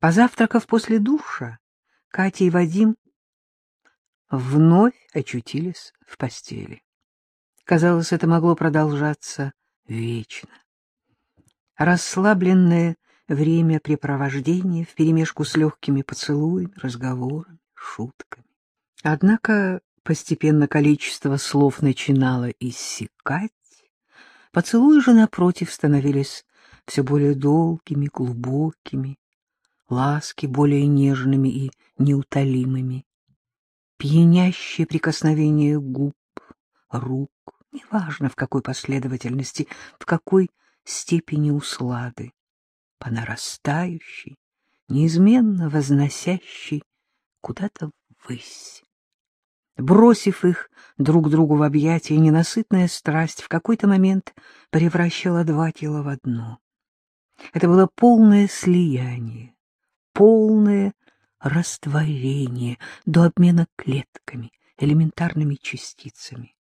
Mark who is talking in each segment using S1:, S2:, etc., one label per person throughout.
S1: Позавтракав после душа, Катя и Вадим вновь очутились в постели. Казалось, это могло продолжаться вечно. Расслабленное времяпрепровождение вперемешку с легкими поцелуями, разговорами, шутками. Однако постепенно количество слов начинало иссякать, поцелуи же, напротив, становились все более долгими, глубокими, ласки более нежными и неутолимыми. Пьянящее прикосновение губ, рук, неважно в какой последовательности, в какой степени услады, по нарастающей, неизменно возносящей куда-то ввысь. Бросив их друг другу в объятия, ненасытная страсть в какой-то момент превращала два тела в одно. Это было полное слияние, полное растворение до обмена клетками, элементарными частицами.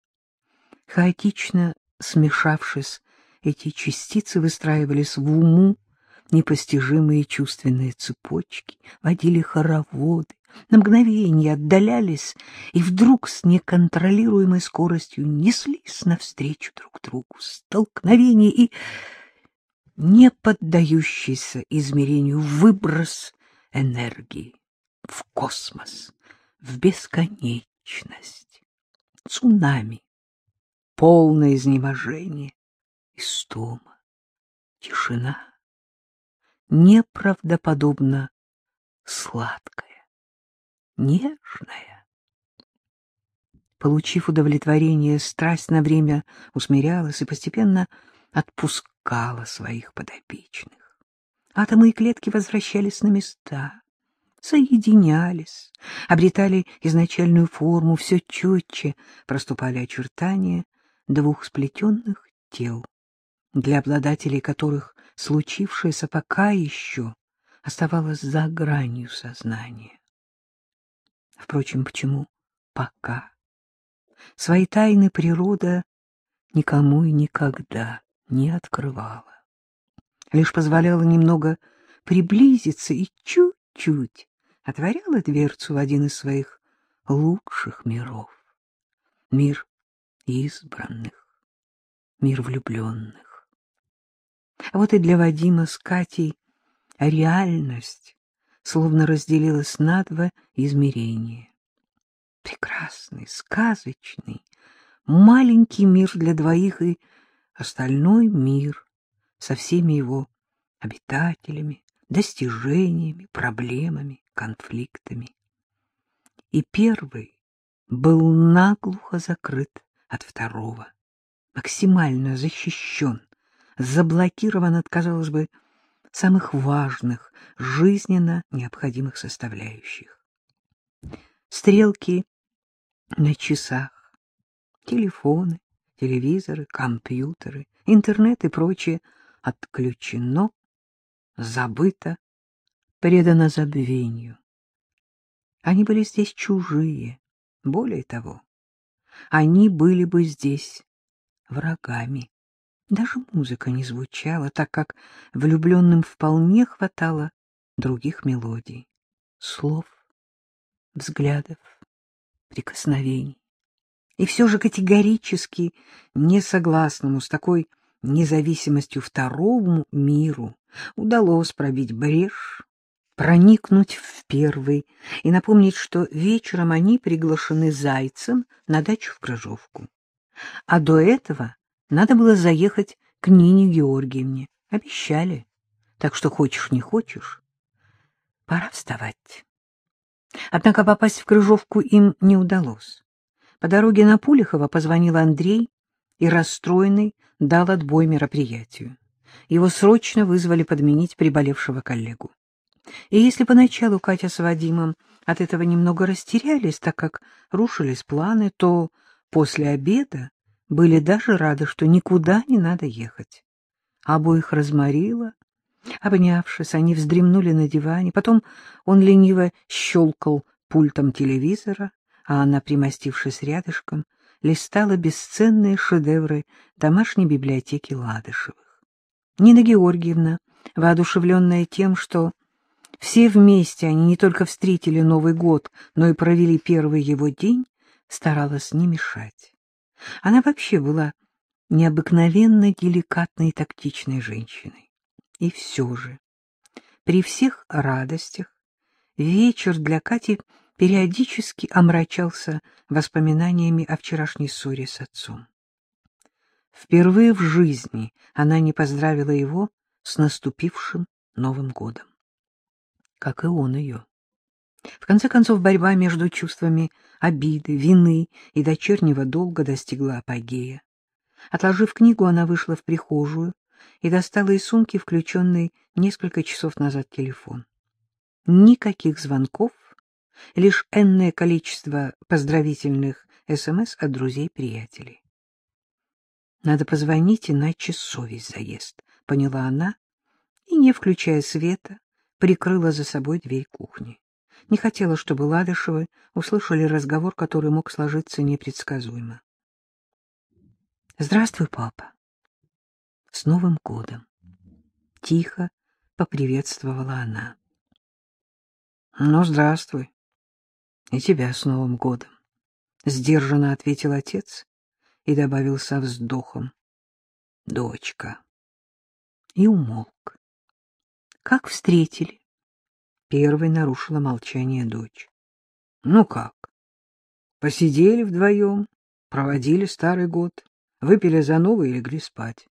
S1: Хаотично смешавшись, эти частицы выстраивались в уму непостижимые чувственные цепочки, водили хороводы, на мгновение отдалялись и вдруг с неконтролируемой скоростью неслись навстречу друг другу. Столкновение и не поддающийся измерению выброс энергии в космос, в бесконечность, цунами, полное изнеможение, истома, тишина, неправдоподобно сладкая, нежная. Получив удовлетворение, страсть на время усмирялась и постепенно отпускала своих подопечных. Атомы и клетки возвращались на места, соединялись, обретали изначальную форму, все четче проступали очертания двух сплетенных тел, для обладателей которых случившееся пока еще оставалось за гранью сознания. Впрочем, почему пока? Свои тайны природа никому и никогда не открывала. Лишь позволяла немного приблизиться и чуть-чуть отворяла дверцу в один из своих лучших миров. Мир избранных, мир влюбленных. А вот и для Вадима с Катей реальность словно разделилась на два измерения. Прекрасный, сказочный, маленький мир для двоих и остальной мир со всеми его обитателями, достижениями, проблемами, конфликтами. И первый был наглухо закрыт от второго, максимально защищен, заблокирован от, казалось бы, самых важных, жизненно необходимых составляющих. Стрелки на часах, телефоны, телевизоры, компьютеры, интернет и прочее отключено, забыто, предано забвению. Они были здесь чужие, более того, они были бы здесь врагами. Даже музыка не звучала, так как влюбленным вполне хватало других мелодий, слов, взглядов, прикосновений. И все же категорически несогласному с такой независимостью второму миру удалось пробить брешь, проникнуть в первый и напомнить, что вечером они приглашены зайцем на дачу в Крыжовку. А до этого надо было заехать к Нине Георгиевне. Обещали. Так что хочешь, не хочешь, пора вставать. Однако попасть в Крыжовку им не удалось. По дороге на Пулихова позвонил Андрей и, расстроенный, дал отбой мероприятию. Его срочно вызвали подменить приболевшего коллегу. И если поначалу Катя с Вадимом от этого немного растерялись, так как рушились планы, то после обеда были даже рады, что никуда не надо ехать. Обоих разморило. Обнявшись, они вздремнули на диване. Потом он лениво щелкал пультом телевизора, а она, примостившись рядышком, листала бесценные шедевры домашней библиотеки Ладышевых. Нина Георгиевна, воодушевленная тем, что Все вместе они не только встретили Новый год, но и провели первый его день, старалась не мешать. Она вообще была необыкновенно деликатной и тактичной женщиной. И все же, при всех радостях, вечер для Кати периодически омрачался воспоминаниями о вчерашней ссоре с отцом. Впервые в жизни она не поздравила его с наступившим Новым годом. Как и он ее. В конце концов, борьба между чувствами обиды, вины и дочернего долга достигла апогея. Отложив книгу, она вышла в прихожую и достала из сумки включенный несколько часов назад телефон. Никаких звонков, лишь энное количество поздравительных СМС от друзей-приятелей. Надо позвонить, иначе совесть заест, — поняла она, и, не включая света, прикрыла за собой дверь кухни. Не хотела, чтобы Ладышевы услышали разговор, который мог сложиться непредсказуемо. — Здравствуй, папа. — С Новым годом. Тихо поприветствовала она. — Ну, здравствуй. И тебя с Новым годом. Сдержанно ответил отец и добавил со вздохом. — Дочка. И умолк. — Как встретили? Первой нарушила молчание дочь. — Ну как? Посидели вдвоем, проводили старый год. Выпили за новый и легли спать.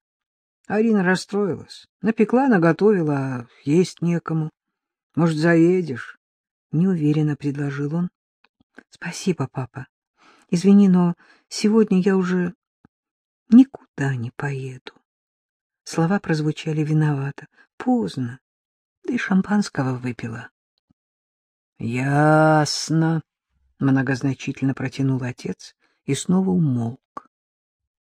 S1: Арина расстроилась. Напекла, наготовила, а есть некому. Может, заедешь? Неуверенно предложил он. Спасибо, папа. Извини, но сегодня я уже никуда не поеду. Слова прозвучали виновато. Поздно. Да и шампанского выпила. Ясно, многозначительно протянул отец и снова умолк.